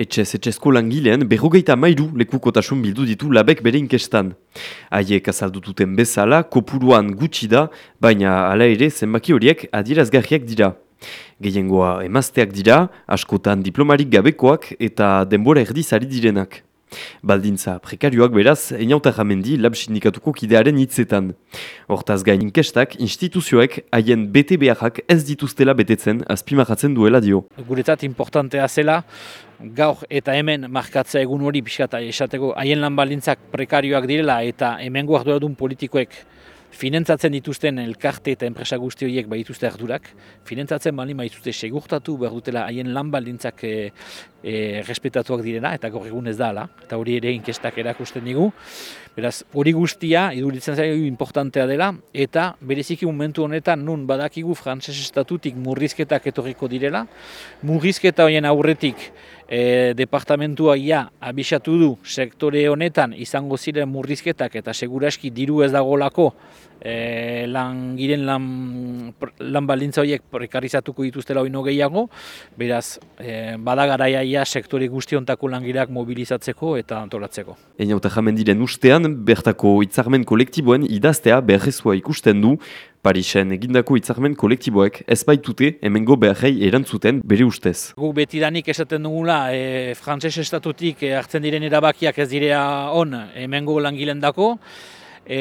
Etxez, etxezko langileen berrogeita mairu lekukotasun bildu ditu labek bere inkestan. Haiek azaldututen bezala, kopuruan gutxi da, baina hala ere zenbaki horiek adierazgarriak dira. Gehiengoa emazteak dira, askotan diplomarik gabekoak eta denbora erdizari direnak. Baldintza prekarioak beraz, eniauta jamendi lab sindikatuko kidearen hitzetan. Hortaz gain inkestak, instituzioek haien bete beharrak ez dituztela betetzen azpimarratzen duela dio. Guretzat importantea zela, gaur eta hemen markatzea egun hori pixkata esateko haien lan baldintzak prekarioak direla eta hemen guarduradun politikoek finantzatzen dituzten elkarte eta enpresa guzti horiek baituzte ardurak, finantzatzen bali baituzte segurtatu behar dutela haien lan baldintzak e, e, respetatuak direna, eta gaur egun ez da ala, eta hori ere inkestak erakusten digu. Beraz, hori guztia, iduritzen zaio importantea dela, eta bereziki momentu honetan nun badakigu frantses estatutik murrizketak etorriko direla, murrizketa horien aurretik e, departamentua ia abisatu du sektore honetan izango ziren murrizketak eta seguraski diru ez dagolako e, lan giren lan, lan balintza horiek prekarizatuko dituztela hori gehiago, beraz, e, badagaraia ia sektore guztiontako langirak mobilizatzeko eta antolatzeko. Jamen diren ustean, bertako itzarmen kolektiboen idaztea beharrezua ikusten du, Parisen egindako itzarmen kolektiboek ez baitute hemengo beharrei erantzuten bere ustez. Gu betidanik esaten dugula, e, frantses estatutik e, hartzen diren erabakiak ez direa on hemengo langilen dako, e,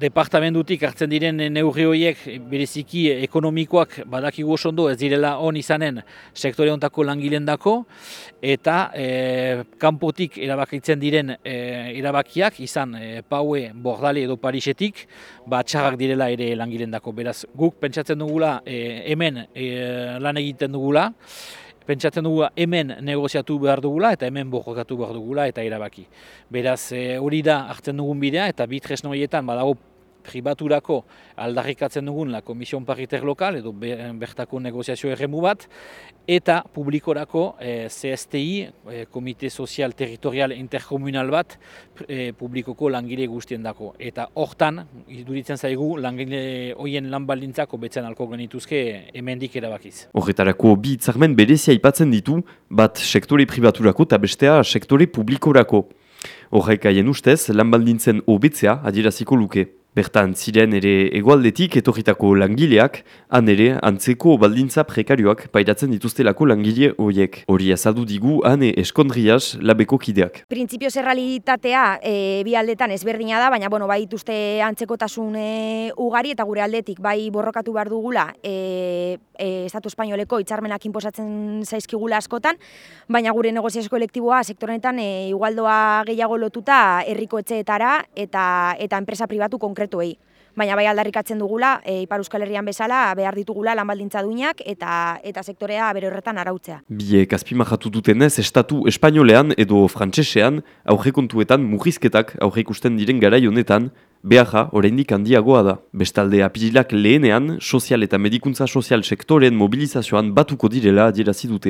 departamentutik hartzen diren neurri horiek bereziki ekonomikoak badakigu oso ondo ez direla on izanen sektore hontako langilendako eta e, kanpotik erabakitzen diren e, erabakiak izan e, Paue, Bordale edo Parisetik ba, txarrak direla ere langilendako. Beraz, guk pentsatzen dugula e, hemen e, lan egiten dugula, pentsatzen dugu hemen negoziatu behar dugula eta hemen borrokatu behar dugula eta erabaki. Beraz, hori da hartzen dugun bidea eta bi tresno badago pribaturako aldarrikatzen dugun la Komision Pariter Lokal edo bertako negoziazio erremu bat eta publikorako eh, CSTI, eh, Komite Sozial Territorial Interkomunal bat eh, publikoko langile guztien dako. Eta hortan, iduritzen zaigu, langile hoien lan baldintzako betzen alko genituzke hemendik erabakiz. Horretarako bi itzarmen berezia ipatzen ditu, bat sektore pribaturako eta bestea sektore publikorako. Horrek haien ustez, lan baldintzen hobetzea adieraziko luke. Bertan ziren ere egualdetik etorritako langileak, han ere antzeko baldintza prekarioak pairatzen dituztelako langile horiek. Hori azaldu digu hane eskondriaz labeko kideak. Printzipio zerrealitatea e, bi aldetan ezberdina da, baina bueno, bai dituzte antzekotasun e, ugari eta gure aldetik bai borrokatu behar dugula e, e, Estatu Espainoleko hitzarmenak inposatzen zaizkigula askotan, baina gure negoziazio kolektiboa sektorenetan e, igualdoa gehiago lotuta herriko etxeetara eta, eta enpresa pribatu konkretu konkretuei. Baina bai aldarrikatzen dugula, e, Ipar Euskal Herrian bezala, behar ditugula lanbaldintza duinak eta eta sektorea bere horretan arautzea. Biek azpimahatu dutenez, estatu espainolean edo frantsesean aurrekontuetan mugizketak aurreikusten diren garai honetan, Beaja, oraindik handiagoa da. Bestalde, apirilak lehenean, sozial eta medikuntza sozial sektoren mobilizazioan batuko direla adierazi dute.